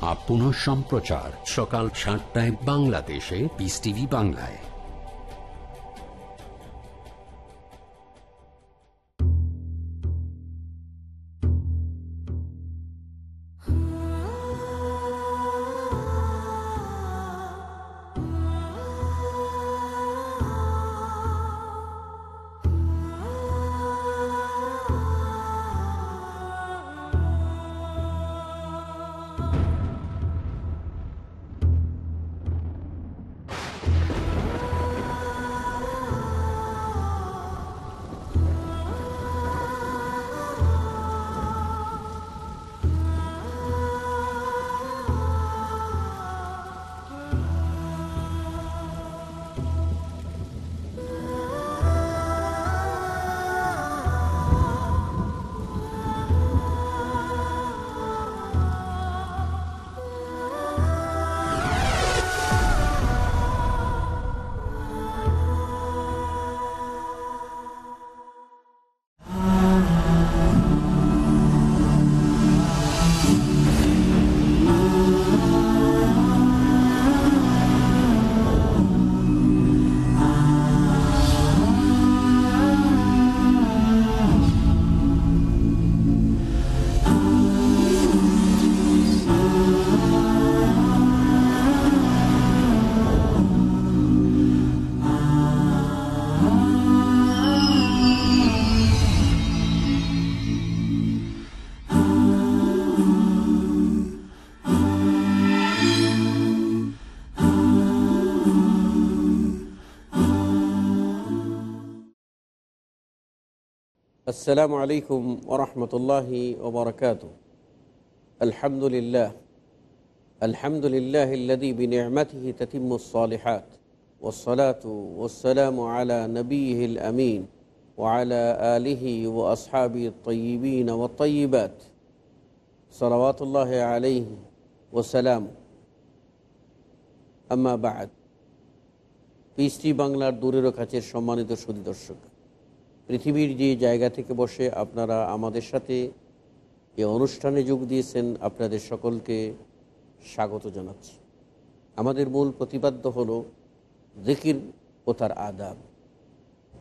আপন সম্প্রচার সকাল সাতটায় বাংলাদেশে পিস টিভি বাংলায়। السلام عليكم ورحمة الله وبركاته الحمد لله الحمد لله الذي بنعمته تتم الصالحات والصلاة والسلام على نبيه الأمين وعلى آله وأصحابه الطيبين والطيبات صلوات الله عليه وسلام أما بعد পিস্টি বাংলার দূরেরও কাছের সম্মানিত সুদী দর্শক পৃথিবীর যে জায়গা থেকে বসে আপনারা আমাদের সাথে এ অনুষ্ঠানে যোগ দিয়েছেন, আপনাদের সকলকে স্বাগত জানাচ্ছি। আমাদের মূল প্রতিপাদ্য হল জিকির ও তার আদাব।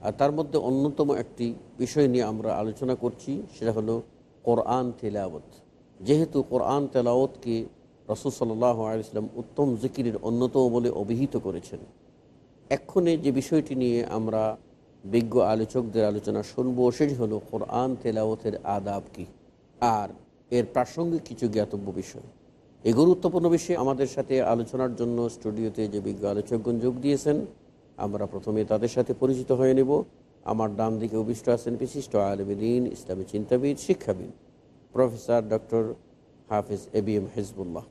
আর তার মধ্যে অন্যতম একটি বিষয় নিয়ে আমরা আলোচনা করছি, সেটা হলো কোরআন তেলাওয়াত। যেহেতু কোরআন তেলাওয়াতকে রসুল সাল্লাহ আলিয়াল্লাম উত্তম জিকিরের অন্যতম বলে অভিহিত করেছেন, এক্ষণে যে বিষয়টি নিয়ে আমরা বিজ্ঞ আলোচকদের আলোচনা শুনব, সেটি হলো কোরআন তেলাওতের আদাব কি? আর এর প্রাসঙ্গিক কিছু জ্ঞাতব্য বিষয়। এই গুরুত্বপূর্ণ বিষয়ে আমাদের সাথে আলোচনার জন্য স্টুডিওতে যে বিজ্ঞ আলোচকগণ যোগ দিয়েছেন, আমরা প্রথমে তাদের সাথে পরিচিত হয়ে নেব। আমার ডান দিকে অভিষ্ট আছেন বিশিষ্ট আলমদিন, ইসলামী চিন্তাবিদ, শিক্ষাবিদ, professor doctor Hafiz A B M Hizbullah.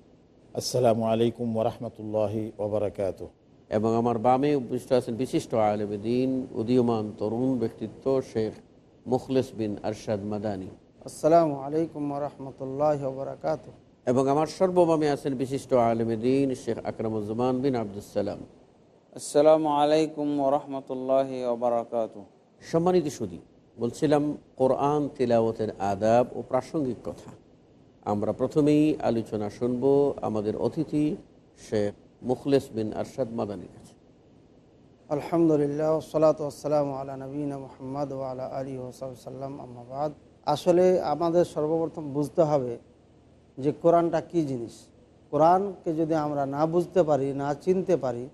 আসসালামু আলাইকুম ওরহমতুল্লাহি ওবরাকাত এবং আমার বামে উপবিষ্ট আছেন বিশিষ্ট আলমদিন উদীয়মান তরুণ ব্যক্তিত্ব শেখ মুখলেস বিন আরশাদ মাদানী। আসসালামু আলাইকুম রহমতুল্লাহ বরকাত এবং আমার সর্ববামে আছেন বিশিষ্ট আলমদিন শেখ আকরামুজ্জামান বিন আবদুসালাম আসসালামু আলাইকুম ওরহমতুল্লাহ ওবরাকাত সম্মানিত সুদী বলছিলাম কোরআন তিলাওয়াতের আদাব ও প্রাসঙ্গিক কথা। আমরা প্রথমেই আলোচনা শুনব আমাদের অতিথি শেখ মুখলেস বিন আরশাদ মাদানির কাছে। আলহামদুলিল্লাহ সালাত নবীন আসলে আমাদের সর্বপ্রথম বুঝতে হবে যে কোরআনটা কি জিনিস। কোরআনকে যদি আমরা না বুঝতে পারি, না চিনতে পারি,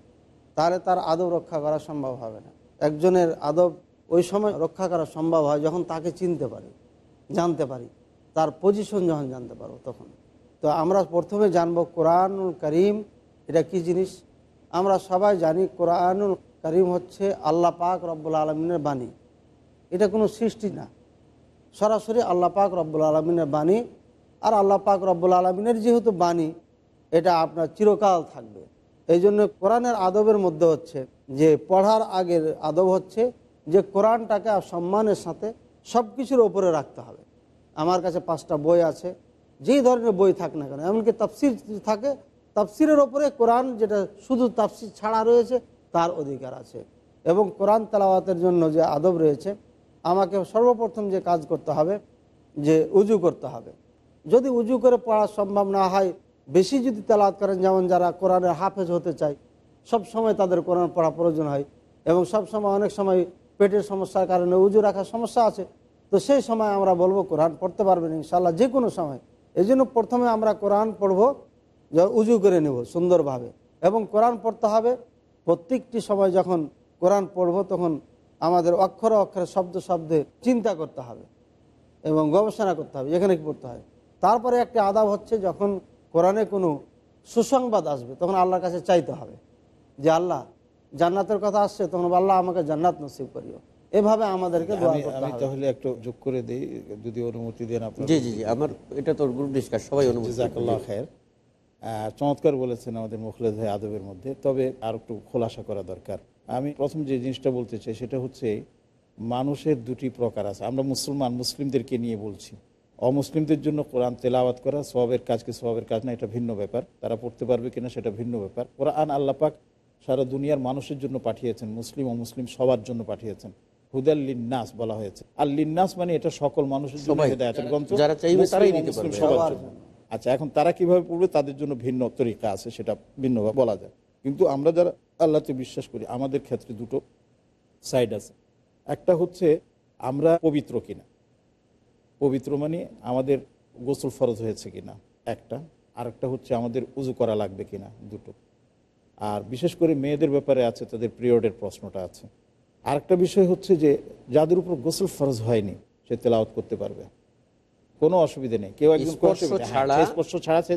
তাহলে তার আদব রক্ষা করা সম্ভব হবে না। একজনের আদব ওই সময় রক্ষা করা সম্ভব হয় যখন তাকে চিনতে পারি, জানতে পারি। তার পজিশন যখন জানতে পারব তখন। তো আমরা প্রথমে জানব কোরআনুল করিম এটা কি জিনিস? আমরা সবাই জানি কোরআনুল করিম হচ্ছে আল্লাহ পাক রব্বুল আলমিনের বাণী। এটা কোনো সৃষ্টি না। সরাসরি আল্লাহ পাক রব্বুল আলমিনের বাণী আর আল্লাহ পাক রব্বুল আলমিনের যেহেতু বাণী, এটা আপনার চিরকাল থাকবে। এই জন্য কোরআনের আদবের মধ্যে হচ্ছে যে পড়ার আগের আদব হচ্ছে যে কোরআনটাকে সম্মানের সাথে সব কিছুর ওপরে রাখতে হবে। আমার কাছে পাঁচটা বই আছে। যেই ধরনের বই থাক না কেন, এমনকি তাফসির থাকে তাফসিরের ওপরে কোরআন যেটা শুধু তাফসির ছাড়া রয়েছে, তার অধিকার আছে। এবং কোরআন তালাওয়াতের জন্য যে আদব রয়েছে, আমাকে সর্বপ্রথম যে কাজ করতে হবে, যে উজু করতে হবে। যদি উজু করে পড়া সম্ভব না হয়, বেশি যদি তেলাওয়াত করেন, যেমন যারা কোরআনের হাফেজ হতে চায়, সব সময় তাদের কোরআন পড়া প্রয়োজন হয়। এবং সব সময় অনেক সময় পেটের সমস্যার কারণে উজু রাখার সমস্যা আছে। তো সেই সময় আমরা বলব, কোরআন পড়তে পারবেন ইনশাল্লাহ যে কোনো সময়। এই প্রথমে আমরা কোরআন পড়ব উজু করে নেব সুন্দরভাবে। এবং কোরআন পড়তে হবে। প্রত্যেকটি সময় যখন কোরআন পড়ব তখন আমাদের অক্ষরে অক্ষরে শব্দ শব্দে চিন্তা করতে হবে এবং গবেষণা করতে হবে এখানে কি পড়তে হয়। তারপরে একটা আদাব হচ্ছে যখন কোরআনে কোনো সুসংবাদ আসবে তখন আল্লাহর কাছে চাইতে হবে যে আল্লাহ জান্নাতের কথা আসছে তখন আল্লাহ আমাকে জান্নাত নসিব করিও। এভাবে আমাদেরকে দোয়া আমি করতে আমি হবে। তাহলে একটু যোগ করে দিই যদি অনুমতি দেন আপনার জি জি জি আমার এটা তো গ্রুপ ডিসকাস সবাই অনুমতি চমৎকার বলেছেন আমাদের মুখলেদ ভাই আদবের মধ্যে। তবে আর একটু খোলাসা করা দরকার। আমি প্রথম যে জিনিসটা বলতে চাই সেটা হচ্ছে মানুষের দুটি প্রকার আছে। আমরা মুসলমান মুসলিমদেরকে নিয়ে বলছি। অমুসলিমদের জন্য কোরআন তেলাওয়াত করা সবের কাজকে সবের কাজ না এটা ভিন্ন ব্যাপার। তারা পড়তে পারবে কিনা সেটা ভিন্ন ব্যাপার। কোরআন আল্লাপাক সারা দুনিয়ার মানুষের জন্য পাঠিয়েছেন মুসলিম ও মুসলিম সবার জন্য পাঠিয়েছেন। হুদাল লিন্নাস বলা হয়েছে। আর লিন্নাস মানে এটা সকল মানুষের জন্য। হেদায়েতের গ্রন্থ। যারা চাইবে তারাই নিতে পারবে। সবার জন্য। আচ্ছা এখন তারা কীভাবে পড়বে তাদের জন্য ভিন্ন তরিকা আছে, সেটা ভিন্নভাবে বলা যায়। কিন্তু আমরা যারা আল্লাহতে বিশ্বাস করি, আমাদের ক্ষেত্রে দুটো সাইড আছে। একটা হচ্ছে আমরা পবিত্র কিনা। পবিত্র মানে আমাদের গোসল ফরজ হয়েছে কিনা, একটা। আরেকটা হচ্ছে আমাদের উজু করা লাগবে কিনা, দুটো। আর বিশেষ করে মেয়েদের ব্যাপারে আছে, তাদের পিরিয়ডের প্রশ্নটা আছে। আরেকটা বিষয় হচ্ছে যে, যাদের উপর গোসল ফরজ হয়নি, সে তেলাওয়াত করতে পারবে। কোনো অসুবিধা নেই। কেউ একজন স্পর্শ হ্যাঁ, ছাড়া সে স্পর্শ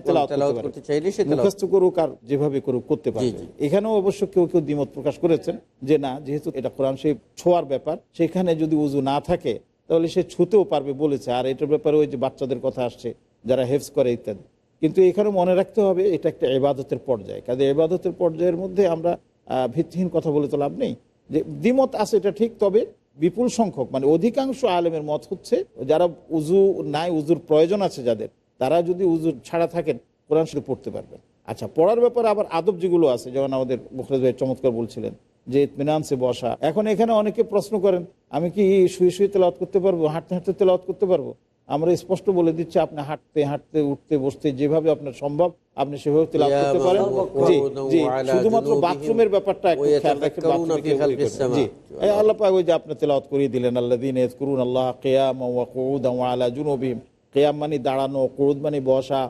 তেলাওয়াত করতে চাইলে সে মুখস্থ করুক আর যেভাবে করুক করতে পারবে। এখানেও অবশ্য কেউ কেউ দ্বিমত প্রকাশ করেছেন যে না যেহেতু এটা কোরআন সেই ছোঁয়ার ব্যাপার সেখানে যদি উজু না থাকে তাহলে সে ছুতেও পারবে বলেছে। আর এটার ব্যাপারে ওই যে বাচ্চাদের কথা আসছে যারা হেফস করে ইত্যাদি। কিন্তু এখানে মনে রাখতে হবে এটা একটা এবাদতের পর্যায়ে। কাজে এবাদতের পর্যায়ের মধ্যে আমরা ভিত্তিহীন কথা বলে তো লাভ নেই। যে দ্বিমত আছে এটা ঠিক তবে বিপুল সংখ্যক মানে অধিকাংশ আলেমের মত হচ্ছে যারা উজু নাই উজুর প্রয়োজন আছে যাদের, তারা যদি উজুর ছাড়া থাকেন, কোরআন শুধু পড়তে পারবেন। আচ্ছা পড়ার ব্যাপারে আবার আদব যেগুলো আছে, যেমন আমাদের মুখরাজ ভাই চমৎকার বলছিলেন যে ইতমিনানসে বসা। এখন এখানে অনেকে প্রশ্ন করেন, আমি কি শুয়ে শুয়ে তেলাওয়াত করতে পারব, হাঁটতে হাঁটতে তেলাওয়াত করতে পারব? আমরা স্পষ্ট বলে দিচ্ছি আপনি হাঁটতে হাঁটতে উঠতে বসতে যেভাবে আপনার সম্ভব আপনি সেভাবে তেলাওয়াত করতে পারেন। জি শুধুমাত্র বাথরুমের ব্যাপারটা একটু খেয়াল রাখেন আল্লাহ পাক ওই যে আপনি তেলাওয়াত করিয়ে দিলেন আল্লাযীনা ইয়াযকুরুন আল্লাহ কিয়ামান ওয়া ওয়া আলা জুনুবিহিম। কিয়াম মানে দাঁড়ানো কুউদ মানে বসা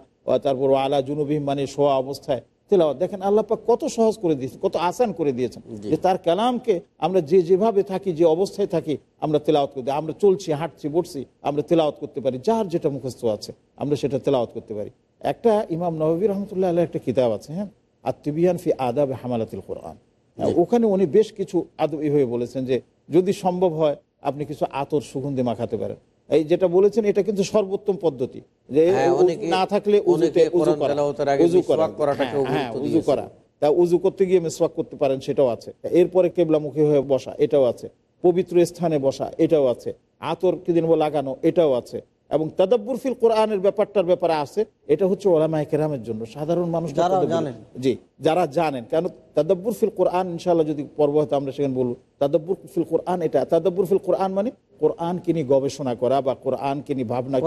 তারপর আলা জুনুবিহিম মানে শোয়া অবস্থায়। তেলাওয়াত। দেখেন আল্লাহ পাক কত সহজ করে দিয়েছেন কত আসান করে দিয়েছেন যে তার কালামকে আমরা যে যেভাবে থাকি যে অবস্থায় থাকি আমরা তেলাওয়াত করতে আমরা চলছি হাঁটছি বসছি আমরা তেলাওয়াত করতে পারি। যার যেটা মুখস্থ আছে আমরা সেটা তেলাওয়াত করতে পারি। একটা ইমাম নবী রহমতুল্লাহ আল্লাহ একটা কিতাব আছে হ্যাঁ? আর তিবিয়ান ফি আদাব হামালাতিল কোরআন। হ্যাঁ, ওখানে উনি বেশ কিছু আদব হয়ে বলেছেন যে যদি সম্ভব হয় আপনি কিছু আতর সুগন্ধি মাখাতে পারেন। এই যেটা বলেছেন এটা কিন্তু সর্বোত্তম পদ্ধতি যে হ্যাঁ, না থাকলে উজু করা হ্যাঁ, হ্যাঁ, তা উজু করতে গিয়ে মিসওয়াক করতে পারেন সেটাও আছে। এরপরে কেবলামুখী হয়ে বসা এটাও আছে। পবিত্র স্থানে বসা এটাও আছে। আতর কি দিন লাগানো এটাও আছে। এবং তাদাব্বুর ফিল কোরআনের ব্যাপারটার ব্যাপারে আছে এটা হচ্ছে ওলামায়ে কেরামের জন্য। সাধারণ মানুষ যারা জানেন। জি যারা জানেন। কেন? তাদাব্বুর ফিল কোরআন ইনশাল্লাহ যদি পর্ব হয়তো আমরা সেখানে বলব তাদাব্বুর ফিল কোরআন এটা তাদাব্বুর ফিল কোরআন মানে কোরআনকে নিয়ে গবেষণা করা বা কোরআনকে নিয়ে ভাবনা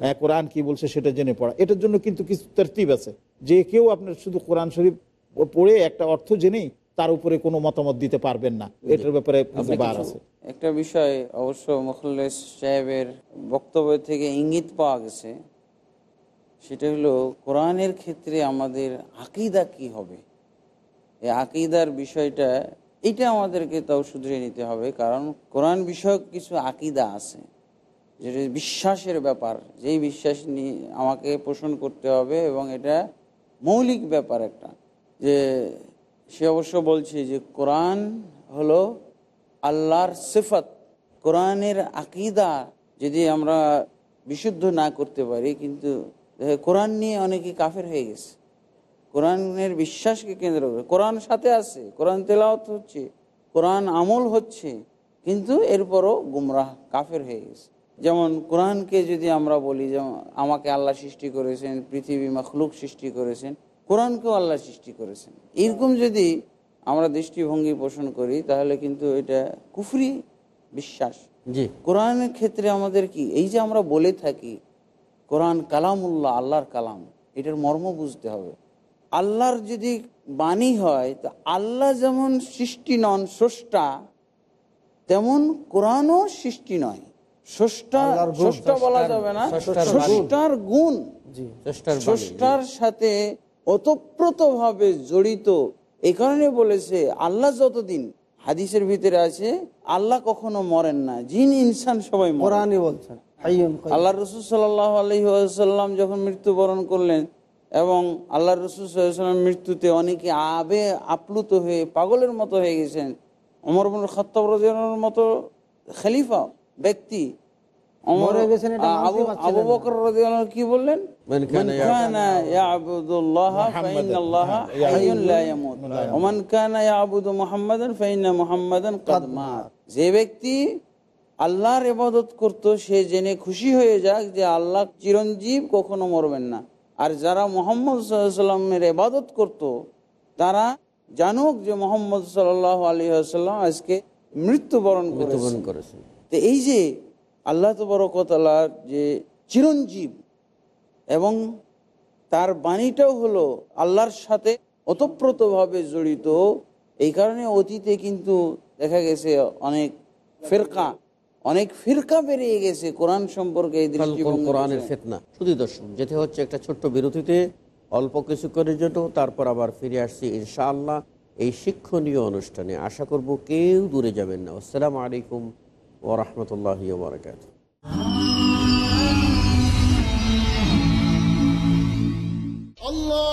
হ্যাঁ কোরআন কি বলছে সেটা জেনে পড়া। এটার জন্য কিন্তু কিছু তরতিব আছে। যে কেউ আপনার শুধু কোরআন শরীফ পড়ে একটা অর্থ জেনেই তার উপরে কোনো মতামত দিতে পারবেন না। এটার ব্যাপারে বার আছে। একটা বিষয় অবশ্য মুখলেস সাহেবের বক্তব্য থেকে ইঙ্গিত পাওয়া গেছে। সেটা হলো কোরআনের ক্ষেত্রে আমাদের আকিদা কি হবে? এই আকিদার বিষয়টা এটা আমাদেরকে তাও শুধরে নিতে হবে, কারণ কোরআন বিষয়ক কিছু আকিদা আছে, যেটা বিশ্বাসের ব্যাপার, যেই বিশ্বাস নিয়ে আমাকে পোষণ করতে হবে এবং এটা মৌলিক ব্যাপার একটা, যে সে অবশ্য বলছে যে কোরআন হলো আল্লাহর সিফত, কোরআনের আকিদা যদি আমরা বিশুদ্ধ না করতে পারি, কিন্তু কোরআন নিয়ে অনেকে কাফের হয়ে গেছে। কোরআনের বিশ্বাসকে কেন্দ্র করে। কোরআন সাথে আছে কোরআন তেলাওয়াত হচ্ছে কোরআন আমল হচ্ছে কিন্তু এরপরও গুমরাহ কাফের হয়ে গেছে। যেমন কোরআনকে যদি আমরা বলি যেমন আমাকে আল্লাহ সৃষ্টি করেছেন পৃথিবী মখলুক সৃষ্টি করেছেন কোরআনকেও আল্লাহ সৃষ্টি করেছেন। এরকম যদি আমরা দৃষ্টিভঙ্গি পোষণ করি তাহলে কিন্তু এটা কুফরি বিশ্বাস। জি। কোরআনের ক্ষেত্রে আমাদের কি? এই যে আমরা বলে থাকি কোরআন কালামুল্লাহ আল্লাহর কালাম এটার মর্ম বুঝতে হবে। আল্লাহর যদি বাণী হয় তো আল্লাহ যেমন সৃষ্টি নন স্রষ্টা তেমন কোরআনও সৃষ্টি নয়। স্রষ্টা স্রষ্টা বলা যাবে না। স্রষ্টার গুণ। স্রষ্টার সাথে ওতপ্রোতভাবে জড়িত। এই কারণে বলেছে আল্লাহ যতদিন হাদিসের ভিতরে আছে আল্লাহ কখনো মরেন না। জিন ইনসান সবাই মরে। কোরআনই বলছেন আল্লাহ রসুল সাল্লাহ যখন মৃত্যুবরণ করলেন এবং আল্লাহ রসুল সাল্লাম মৃত্যুতে অনেকে আবে আপ্লুত হয়ে পাগলের মতো হয়ে গেছেন। অমর খত্তাব রাজিয়ানোর মতো খলিফা ব্যক্তি। অমর গেছেন আবু বকর কি বললেন? মান মান মান যে ব্যক্তি আল্লাহর ইবাদত করত সে জেনে খুশি হয়ে যাক যে আল্লাহ চিরঞ্জীব কখনো মরবেন না। আর যারা মোহাম্মদ সাল্লামের ইবাদত করত তারা জানুক যে মোহাম্মদ সাল্লাহ আলী আসাল্লাম আজকে মৃত্যুবরণ মৃত্যুবরণ করেছেন করেছেন তো এই যে আল্লাহ তবরকতালার যে চিরঞ্জীব এবং তার বাণীটাও হলো আল্লাহর সাথে ওতপ্রোতভাবে জড়িত এই কারণে অতীতে কিন্তু দেখা গেছে অনেক ফেরকা অনেক ফিরকা বেরিয়ে গেছে কোরআন সম্পর্কে কোরআনের ফেতনা? শুধু দর্শন যেতে হচ্ছে একটা ছোট্ট বিরতিতে অল্প কিছু করে জন্য তারপর আবার ফিরে আসছি ইনশাআল্লাহ এই শিক্ষণীয় অনুষ্ঠানে। আশা করব কেউ দূরে যাবেন না। আসসালামু আলাইকুম ও রহমতুল্লাহ বারকাত আল্লাহ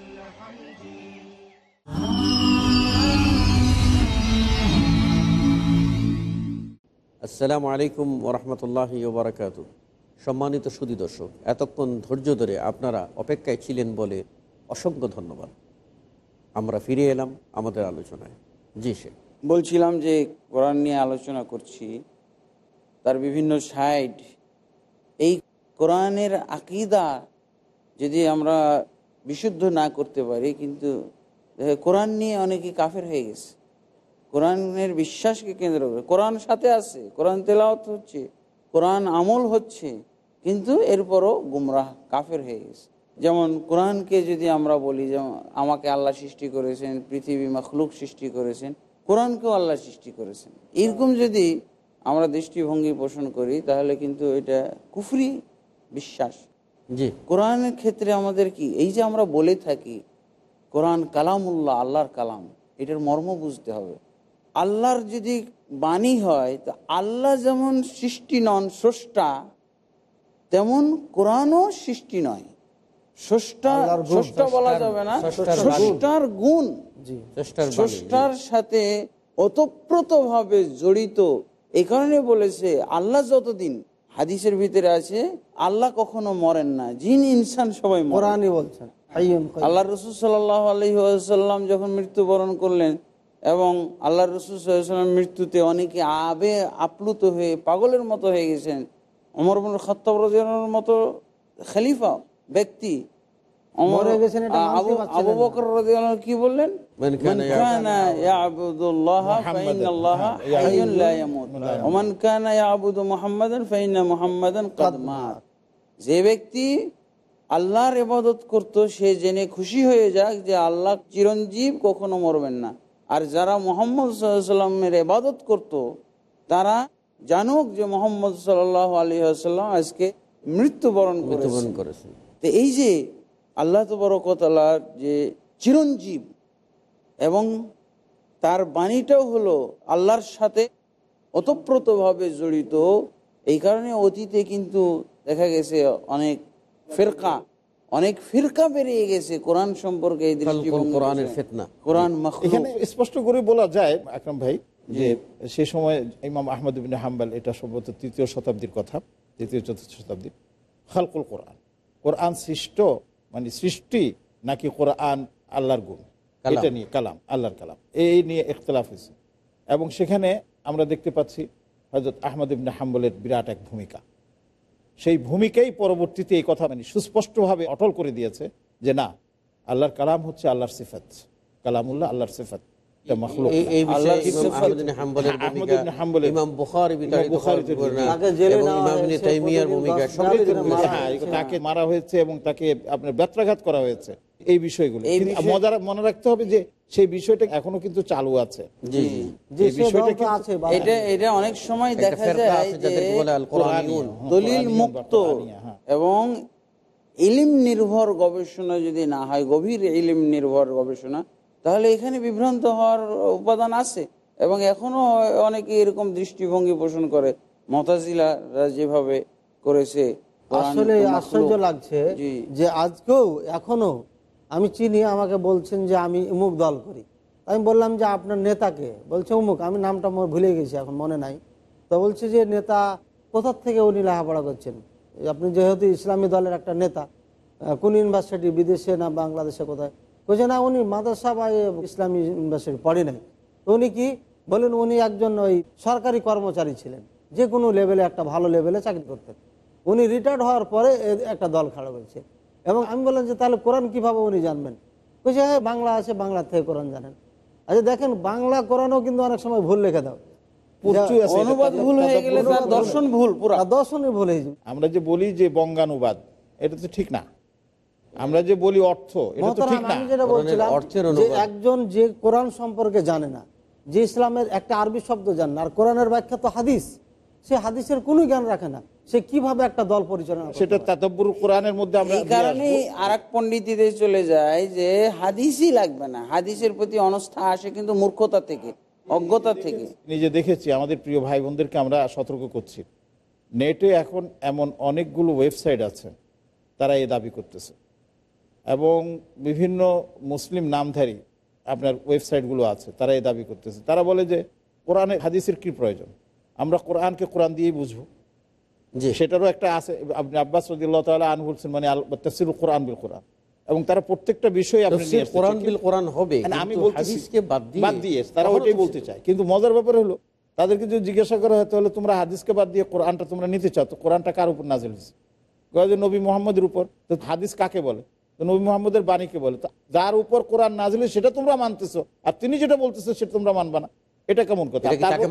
আসসালামু আলাইকুম ওরহমতুল্লাহ বারাকাত সম্মানিত সুদী দর্শক, এতক্ষণ ধৈর্য ধরে আপনারা অপেক্ষায় ছিলেন বলে অসংখ্য ধন্যবাদ। আমরা ফিরে এলাম আমাদের আলোচনায়। জি সে বলছিলাম যে কোরআন নিয়ে আলোচনা করছি, তার বিভিন্ন সাইড। এই কোরআনের আকিদা যদি আমরা বিশুদ্ধ না করতে পারি, কিন্তু কোরআন নিয়ে অনেকে কাফের হয়ে গেছে। কোরআনের বিশ্বাসকে কেন্দ্র করে। কোরআন সাথে আছে কোরআন তেলাওয়াত হচ্ছে কোরআন আমল হচ্ছে কিন্তু এরপরও গুমরাহ কাফের হয়ে গেছে। যেমন কোরআনকে যদি আমরা বলি যেমন আমাকে আল্লাহ সৃষ্টি করেছেন পৃথিবী মখলুক সৃষ্টি করেছেন কোরআনকেও আল্লাহ সৃষ্টি করেছেন। এরকম যদি আমরা দৃষ্টিভঙ্গি পোষণ করি তাহলে কিন্তু এটা কুফরি বিশ্বাস। জি। কোরআনের ক্ষেত্রে আমাদের কি? এই যে আমরা বলে থাকি কোরআন কালামুল্লাহ আল্লাহর কালাম এটার মর্ম বুঝতে হবে। আল্লাহর যদি বাণী হয় তো আল্লাহ যেমন সৃষ্টি নন স্রষ্টা তেমন কোরআনও সৃষ্টি নয়। বলা যাবে না। স্রষ্টার গুণ। স্রষ্টার সাথে জড়িত। এই কারণে বলেছে আল্লাহ যতদিন হাদিসের ভিতরে আছে আল্লাহ কখনো মরেন না। জিন ইনসান সবাই মরে। কোরআনই বলছেন। আল্লাহ রসুল সাল্লাহ আলহিহাল্লাম যখন মৃত্যুবরণ করলেন এবং আল্লাহ রসুল সাল্লাম মৃত্যুতে অনেকে আবে আপ্লুত হয়ে পাগলের মতো হয়ে গেছেন। অমর খত্তাব রাজিয়ানোর মতো খলিফা ব্যক্তি। আবু। বকর কি বললেন? যে ব্যক্তি আল্লাহর ইবাদত করত সে জেনে খুশি হয়ে যাক যে আল্লাহ চিরঞ্জীব কখনো মরবেন না। আর যারা মোহাম্মদ সাল্লামের ইবাদত করত তারা জানুক যে মোহাম্মদ সাল্লাহ আলী আসাল্লাম আজকে মৃত্যুবরণ মৃত্যুবরণ করেছেন করেছেন তো এই যে আল্লাহ তবরকতালার যে চিরঞ্জীব এবং তার বাণীটাও হলো আল্লাহর সাথে ওতপ্রোতভাবে জড়িত এই কারণে অতীতে কিন্তু দেখা গেছে অনেক ফেরকা অনেক ফিরকা বেরিয়ে গেছে কোরআন সম্পর্কে এই কোরআনের। কোরআন এখানে স্পষ্ট করে বলা যায় আকরাম ভাই যে সে সময় ইমাম আহমদ বিন হাম্বাল এটা সম্ভবত তৃতীয় শতাব্দীর কথা তৃতীয় চতুর্থ শতাব্দী খালকুল কোরআন। কোরআন সৃষ্ট মানে সৃষ্টি নাকি কোরআন আল্লাহর গুণ? এটা নিয়ে কালাম আল্লাহর কালাম। এই নিয়ে ইখতলাফ হয়েছে। এবং সেখানে আমরা দেখতে পাচ্ছি হজরত আহমদ ইবিন হাম্বলের বিরাট এক ভূমিকা। সেই ভূমিকাই পরবর্তীতে এই কথা মানে সুস্পষ্টভাবে অটল করে দিয়েছে যে না, আল্লাহর কালাম হচ্ছে আল্লাহর সিফাত। কালামুল্লাহ আল্লাহর সিফাত। হ্যাঁ, তাকে। হ্যাঁ, তাকে মারা হয়েছে এবং তাকে আপনার ব্যত্রাঘাত করা হয়েছে। এই বিষয়গুলো। মনে রাখতে হবে যে সেই বিষয়টা এখনও কিন্তু চালু আছে। এটা এটা অনেক সময় দেখা যায় হ্যাঁ, দলিল মুক্ত। এবং ইলিম নির্ভর গবেষণা যদি না হয় গভীর ইলিম নির্ভর গবেষণা তাহলে এখানে বিভ্রান্ত হওয়ার উপাদান আছে। এবং এখনও অনেকে এরকম দৃষ্টিভঙ্গি পোষণ করে। মতাজিলারা যেভাবে করেছে আসলে আশ্চর্য লাগছে যে আজকেও এখনও আমি চিনি আমাকে বলছেন যে আমি উমুক দল করি। আমি বললাম যে আপনার নেতাকে বলছে উমুক আমি নামটা ভুলে গেছি এখন মনে নাই। তো বলছে যে নেতা কোথার থেকে উনি লেখাপড়া করছেন? আপনি যেহেতু ইসলামী দলের একটা নেতা কোন ইউনিভার্সিটি বিদেশে না বাংলাদেশে কোথায়? বলছে না উনি মাদ্রাসা বা ইসলামী ইউনিভার্সিটি পড়ে নাই। উনি কি বলেন উনি একজন ওই সরকারি কর্মচারী ছিলেন যে কোনো লেভেলে একটা ভালো লেভেলে চাকরি করতেন। উনি রিটায়ার্ড হওয়ার পরে একটা দল খাড়া হয়েছে এবং আমি বললাম যে তাহলে কোরআন কীভাবে উনি জানবেন? বলছে হ্যাঁ বাংলা আছে বাংলা থেকে কোরআন জানেন। আচ্ছা দেখেন বাংলা কোরআনও কিন্তু অনেক সময় ভুল লিখে দাও প্রচুর আছে এটা। অনুবাদ ভুল হয়ে গেলে তার দর্শন ভুল পুরা। দর্শনই ভুল হয়ে যাবে আমরা যে বলি যে বঙ্গানুবাদ এটা তো ঠিক না। আমরা যে বলি অর্থ এটা তো ঠিক না। আমি যেটা বলছিলাম অর্থের যে একজন যে কোরআন সম্পর্কে জানে না যে ইসলামের একটা আরবি শব্দ জানে না আর কোরআনের ব্যাখ্যা তো হাদিস সে হাদিসের কোনো জ্ঞান রাখে না। সে কীভাবে একটা দল পরিচালনা? সেটা তাতব্বুর কোরআনের মধ্যে আমরা এই কারণে আসব। আর এক পণ্ডিতিতে চলে যায় যে হাদিসই লাগবে না। হাদিসের প্রতি অনস্থা আসে কিন্তু মূর্খতা থেকে অজ্ঞতা থেকে। নিজে দেখেছি আমাদের প্রিয় ভাই বোনদেরকে আমরা সতর্ক করছি। নেটে এখন এমন অনেকগুলো ওয়েবসাইট আছে তারা এ দাবি করতেছে। এবং বিভিন্ন মুসলিম নামধারী আপনার ওয়েবসাইটগুলো আছে তারা এই দাবি করতেছে। তারা বলে যে কোরআনে হাদিসের কি প্রয়োজন? আমরা কোরআনকে কোরআন দিয়েই বুঝব। জি। সেটারও একটা আছে আপনি আব্বাস রদিল্লাহ তালা আন বলছেন মানে তফসির কোরআন বিল কোরআন। এবং তারা প্রত্যেকটা বিষয়ে আপনি কোরআন বিল কোরআন হবে আমি বাদ দিয়ে তারা ওইটাই বলতে চায়। কিন্তু মজার ব্যাপার হলো তাদেরকে যদি জিজ্ঞাসা করা হয় তাহলে তোমরা হাদিসকে বাদ দিয়ে কোরআনটা তোমরা নিতে চাও তো কোরআনটা কার উপর নাজিল হয়েছে? নবী মোহাম্মদের উপর তো হাদিস কাকে বলে? তো নবী মোহাম্মদের বাণীকে বলে? যার উপর কোরআন নাজিল সেটা তোমরা মানতেছো। আর তিনি যেটা বলতেছো সেটা তোমরা মানবা না। এটা কেমন কথা?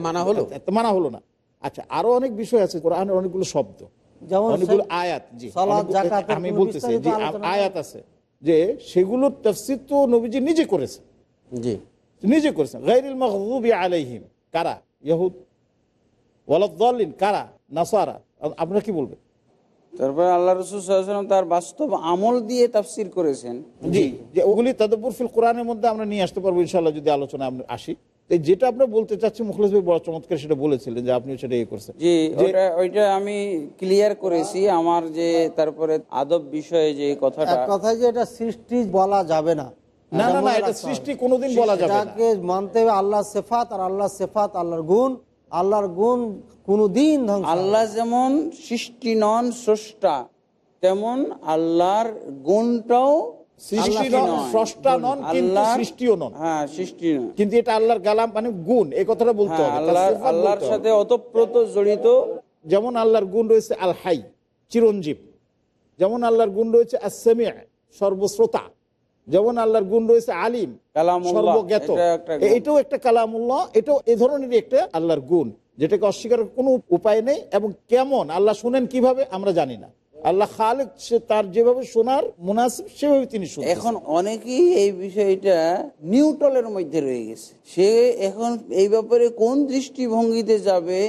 মানা হলো? মানা হলো না। আচ্ছা আরও অনেক বিষয় আছে কোরআনের অনেকগুলো শব্দ অনেকগুলো আয়াত। জি আমি বলতেছি যে আয়াত আছে যে সেগুলোর তফসির তো নবীজি নিজে করেছে জি। নিজে করেছেন। গাইরুল মাহবুবি আলাইহিম। কারা? ইহুদ কারা? নাসারা? আপনারা কি বলবেন? তারপরে আল্লাহ রসুল তার বাস্তব আমল দিয়ে তাফসির করেছেন। জি যে ওগুলি তাদব্বুর ফিল কোরআনের মধ্যে আমরা নিয়ে আসতে পারব ইনশাল্লাহ যদি আলোচনা আমরা আসি। যেটা বলতে চাচ্ছি মুখলেস ভাই বড় চমৎকার সেটা বলেছিলেন যে আপনি সেটা ইয়ে করছেন। জি ওইটা আমি ক্লিয়ার করেছি। আমার যে তারপরে আদব বিষয়ে যে কথাটা কথায় যে এটা সৃষ্টি বলা যাবে না। না না না এটা সৃষ্টি কোনোদিন বলা যাবে না। মানতে হবে আল্লাহ সেফাত আর আল্লাহ সেফাত আল্লাহর গুণ। আল্লাহর গুণ কোনোদিন ধ্বংস আল্লাহ যেমন সৃষ্টি নন স্রষ্টা তেমন আল্লাহর গুণটাও সৃষ্টি নন, স্রষ্টা নন, কিন্তু সৃষ্টিও নন। হ্যাঁ সৃষ্টি কিন্তু এটা আল্লাহর গালাম মানে গুণ এই কথাটা বলতে হ্যাঁ হবে আল্লাহর আল্লাহর সাথে অতপ্রত জড়িত। যেমন আল্লাহর গুণ রয়েছে আল হাই চিরঞ্জীব। যেমন আল্লাহর গুণ রয়েছে আসমিয়া সর্বশ্রোতা। যেমন আল্লাহর গুণ রয়েছে আলিম কালামুল্লাহ, সর্বজ্ঞাত। এটাও একটা কালামুল্লাহ এটাও এ ধরনেরই একটা আল্লাহর গুণ যেটাকে অস্বীকারের কোনো উপায় নেই এবং কেমন আল্লাহ শুনেন কীভাবে আমরা জানি না। আল্লাহ খালেক সে তার যেভাবে শোনার মুনাসিব সেভাবে তিনি শুনেন এখন অনেকেই এই বিষয়টা নিউটলের মধ্যে রয়ে গেছে। সে এখন এই ব্যাপারে কোন দৃষ্টিভঙ্গিতে যাবে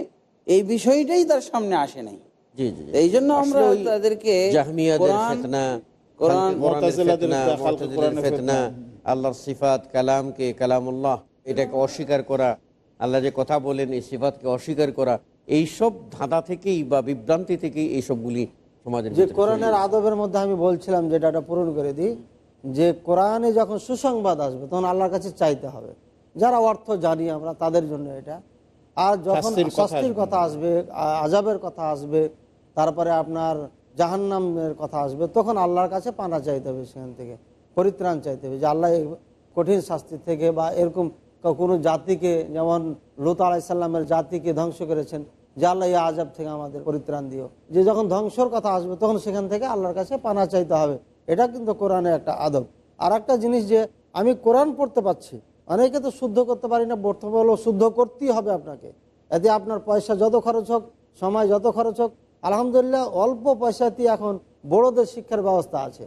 এই বিষয়টাই তার সামনে আসে নাই। জি জি জি। এই জন্য আমরা তাদেরকে ফিতনা আল্লাহর সিফাত কালামকে কালামুল্লাহ এটাকে অস্বীকার করা আল্লাহ যে কথা বলেন এই সিফাতকে অস্বীকার করা এই সব ধাঁধা থেকেই বা বিভ্রান্তি থেকেই এই সবগুলি সমাজের যে কোরআনের আদবের মধ্যে আমি বলছিলাম যেটা এটা পূরণ করে দিই যে কোরআনে যখন সুসংবাদ আসবে তখন আল্লাহর কাছে চাইতে হবে। যারা অর্থ জানি আমরা তাদের জন্য এটা। আর যখন শাস্তির কথা আসবে। আজাবের কথা আসবে তারপরে আপনার জাহান্নামের কথা আসবে, তখন আল্লাহর কাছে পানা চাইতে হবে সেখান থেকে, পরিত্রাণ চাইতে হবে যে আল্লাহ কঠিন শাস্তি থেকে বা এরকম কোনো জাতিকে, যেমন লুত আলাইসাল্লামের জাতিকে ধ্বংস করেছেন, যে আল্লাহ এই আজাব থেকে আমাদের পরিত্রাণ দিও। যে যখন ধ্বংসর কথা আসবে, তখন সেখান থেকে আল্লাহর কাছে পানা চাইতে হবে। এটা কিন্তু কোরআনের একটা আদব। আর একটা জিনিস যে আমি কোরআন পড়তে পারছি, অনেকে তো শুদ্ধ করতে পারি না, বর্তমান শুদ্ধ করতেই হবে আপনাকে। এতে আপনার পয়সা যত খরচ হোক, সময় যত খরচ হোক আলহামদুলিল্লাহ, অল্প পয়সাতেই এখন বড়দের শিক্ষার ব্যবস্থা আছে।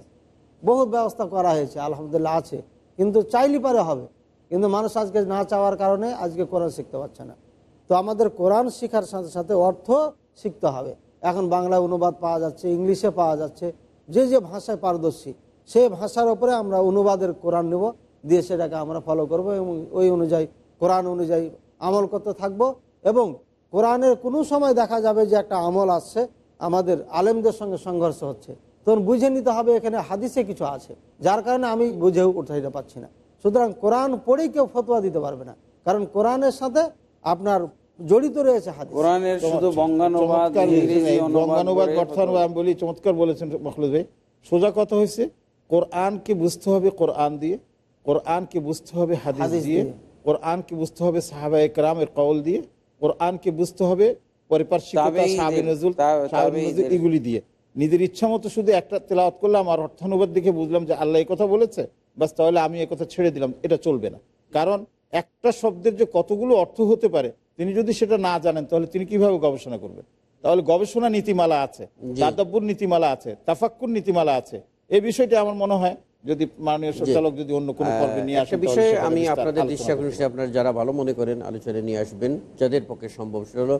বহুত ব্যবস্থা করা হয়েছে, আলহামদুলিল্লাহ আছে। কিন্তু চাইলে পারে হবে। কিন্তু মানুষ আজকে না চাওয়ার কারণে আজকে কোরআন শিখতে পারছে না। তো আমাদের কোরআন শিখার সাথে সাথে অর্থ শিখতে হবে। এখন বাংলা অনুবাদ পাওয়া যাচ্ছে, ইংলিশে পাওয়া যাচ্ছে। যে যে ভাষায় পারদর্শী, সেই ভাষার ওপরে আমরা অনুবাদের কোরআন নেব, দিয়ে সেটাকে আমরা ফলো করব এবং ওই অনুযায়ী, কোরআন অনুযায়ী আমল করতে থাকব এবং কোরআনের কোনো সময় দেখা যাবে যে একটা আমল আসছে আমাদের আলেমদের সঙ্গে সংঘর্ষ হচ্ছে। তখন বুঝে নিতে হবে এখানে হাদিসে কিছু আছে যার কারণে আমি বুঝেও উঠাইতে পারছি না। সুতরাং কোরআন পড়েই কেউ ফতোয়া দিতে পারবে না কারণ কোরআনের সাথে আপনার জড়িত রয়েছে হাদিস। কোরআনের শুধু বঙ্গানুবাদ বঙ্গানুবাদ অর্থানুবাদ আমি বলি চমৎকার বলেছেন মখলুদ ভাই। সোজা কথা হয়েছে কোরআনকে বুঝতে হবে কোরআন দিয়ে কোরআনকে বুঝতে হবে হাদিস দিয়ে। কোরআনকে বুঝতে হবে সাহাবা একরামের কওল দিয়ে কোরআনকে বুঝতে হবে। এগুলি দিয়ে। নিজের ইচ্ছা মতো শুধু একটা তেলাওয়াত করলাম আর অর্থানুবাদ দেখে বুঝলাম যে আল্লাহ এই কথা বলেছে বাস তাহলে আমি এই কথা ছেড়ে দিলাম এটা চলবে না। কারণ একটা শব্দের যে কতগুলো অর্থ হতে পারে তিনি যদি সেটা না জানেন তাহলে তিনি কীভাবে গবেষণা করবেন? তাহলে গবেষণা নীতিমালা আছে দাদাব্বুর নীতিমালা আছে তাফাক্কুর নীতিমালা আছে। এই বিষয়টি আমার মনে হয় যদি মাননীয় সঞ্চালক যদি অন্য কোনো পর্বে নিয়ে আসেন বিষয়ে আমি আপনাদের দৃষ্টি। আকর্ষণ আপনারা যারা ভালো মনে করেন আলোচনায় নিয়ে আসবেন যাদের পক্ষে সম্ভব সেটা হলো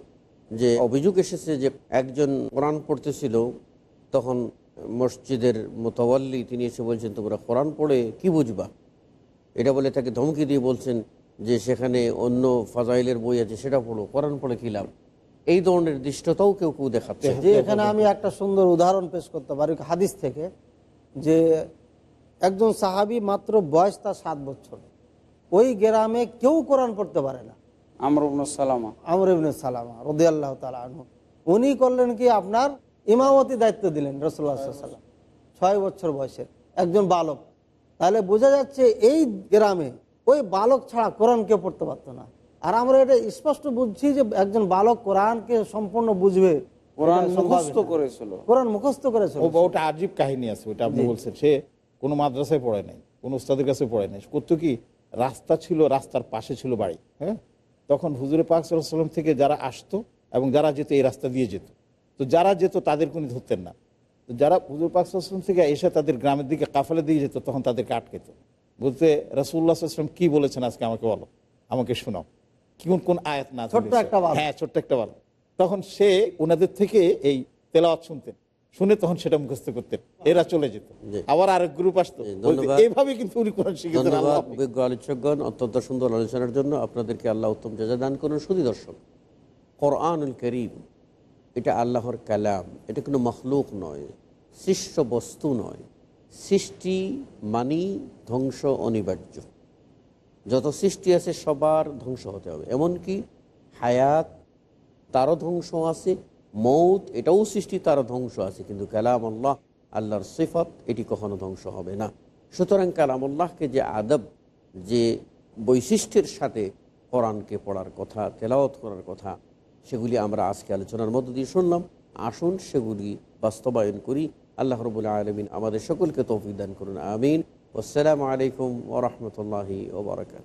যে অভিযোগ এসেছে যে একজন কোরআন পড়তেছিল তখন মসজিদের মোতাবল্লি তিনি এসে বলছেন তোমরা কোরআন পড়ে কি বুঝবা? এটা বলে তাকে ধমকি দিয়ে বলছেন যে সেখানে অন্য ফাজাইলের বই আছে সেটা পড়ো কোরআন পড়ে কি লাভ? এই ধরনের দৃষ্টতাও কেউ কেউ দেখাচ্ছে। যে এখানে আমি একটা সুন্দর উদাহরণ পেশ করতে পারি হাদিস থেকে যে একজন সাহাবী মাত্র বয়স তার সাত বছর। ওই গ্রামে কেউ কোরআন পড়তে পারে না। আমর সালামা। সালামা রদি আল্লাহ তালা উনি করলেন কি আপনার ইমামতি দায়িত্ব দিলেন রসুল্লাহ সাল্লাম ছয় বছর বয়সের একজন বালক। তাহলে বোঝা যাচ্ছে এই গ্রামে ওই বালক ছাড়া কোরআন কেউ পড়তে পারতো না। আর আমরা এটা স্পষ্ট বুঝছি যে একজন বালক কোরআনকে সম্পূর্ণ বুঝবে। কোরআন মুখস্থ করেছিল। কোরআন মুখস্থ করেছিল। ওটা আজীব কাহিনী আছে ওটা আপনি বলছেন। সে কোনো মাদ্রাসায় পড়ে নাই কোনো উস্তাদের কাছে পড়ে নাই। করতো কি রাস্তা ছিল রাস্তার পাশে ছিল বাড়ি হ্যাঁ? তখন হুজুরে পাক সাল্লাম থেকে যারা আসতো এবং যারা যেত এই রাস্তা দিয়ে যেত। তো যারা যেত তাদের কোনো ধরতেন না। তো যারা হুজুর পাক সাল্লাম থেকে এসে তাদের গ্রামের দিকে কাফালে দিয়ে যেত তখন তাদেরকে আটকেত। বলতে রাসুল্লাহ সাল্লাম কী বলেছেন আজকে আমাকে বলো? আমাকে শোনাও। কি কোন কোন আয়াত না ছোট্ট একটা। হ্যাঁ ছোট্ট একটা বালক তখন সে ওনাদের থেকে এই তেলাওয়াত শুনতেন। শুনে তখন সেটা মুখস্থ করতেন। এরা চলে যেত। আবার আরেক গ্রুপ আসতো। এইভাবে কিন্তু উনি কোরআন শিখেছেন। বিজ্ঞ আলোচকগণ অত্যন্ত সুন্দর আলোচনার জন্য আপনাদেরকে আল্লাহ উত্তম যাজা দান করুন শুধু দর্শক কোরআনুল করিম এটা আল্লাহর কালাম। এটা কোনো মখলুক নয় সৃষ্ট বস্তু নয়। সৃষ্টি মানি ধ্বংস অনিবার্য। যত সৃষ্টি আছে সবার ধ্বংস হতে হবে। এমনকি হায়াত তারও ধ্বংস আছে মৌত, এটাও সৃষ্টি তার ধ্বংস আছে। কিন্তু কালাম আল্লাহ আল্লাহর সিফত, এটি কখনো ধ্বংস হবে না। সুতরাং কালাম আল্লাহকে যে আদব, যে বৈশিষ্ট্যের সাথে কোরআনকে পড়ার কথা, তেলাওয়াত করার কথা, সেগুলি আমরা আজকে আলোচনার মধ্য দিয়ে শুনলাম। আসুন সেগুলি বাস্তবায়ন করি। আল্লাহ রবুল্লা আলমিন আমাদের সকলকে তৌফিক দান করুন। আমিন। আসসালামু আলাইকুম ওরহমতুল্লাহি ওবরাকাত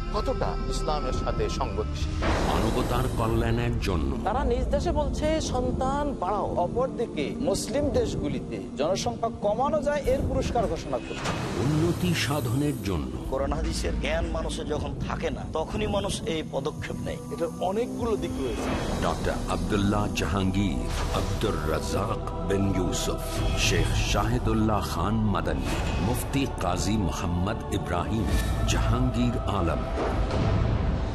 কতটা ইসলামের সাথে মানবতার কল্যাণের জন্য। তারা নিজ দেশে বলছে সন্তান বাড়াও অপরদিকে মুসলিম দেশগুলিতে জনসংখ্যা কমানো যায় এর পুরস্কার ঘোষণা করছে। উন্নতি সাধনের জন্য। কোরআন হাদিসের জ্ঞান মানুষের যখন থাকে না তখনই মানুষ এই পদক্ষেপ নেয়। এটার অনেকগুলো দিক রয়েছে। ডক্টর আব্দুল্লাহ জাহাঙ্গীর আব্দুর রাজাক বিন ইউসুফ শেখ শাহিদুল্লাহ খান মাদানী মুফতি কাজী মোহাম্মদ ইব্রাহিম জাহাঙ্গীর আলম।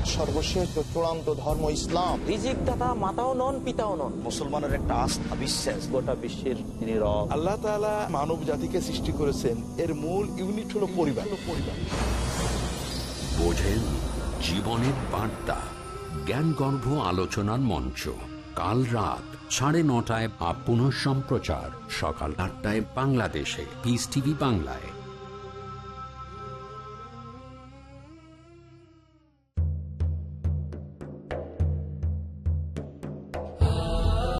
সর্বশেষ চূড়ান্ত ধর্ম ইসলাম। রিজিক দাতা মাতাও নন পিতাও নন। মুসলমানের একটা আস্থা বিশ্বাস। গোটা বিশ্বের তিনি আল্লাহ তাআলা মানব জাতিকে সৃষ্টি করেছেন। এর মূল ইউনিট হলো পরিবার। পরিবার বোঝেন জীবনের বার্তা। জ্ঞানগর্ভ আলোচনার মঞ্চ। কাল রাত সাড়ে নটায় বা পুনঃ সম্প্রচার সকাল আটটায় বাংলাদেশে। পিস টিভি বাংলায়।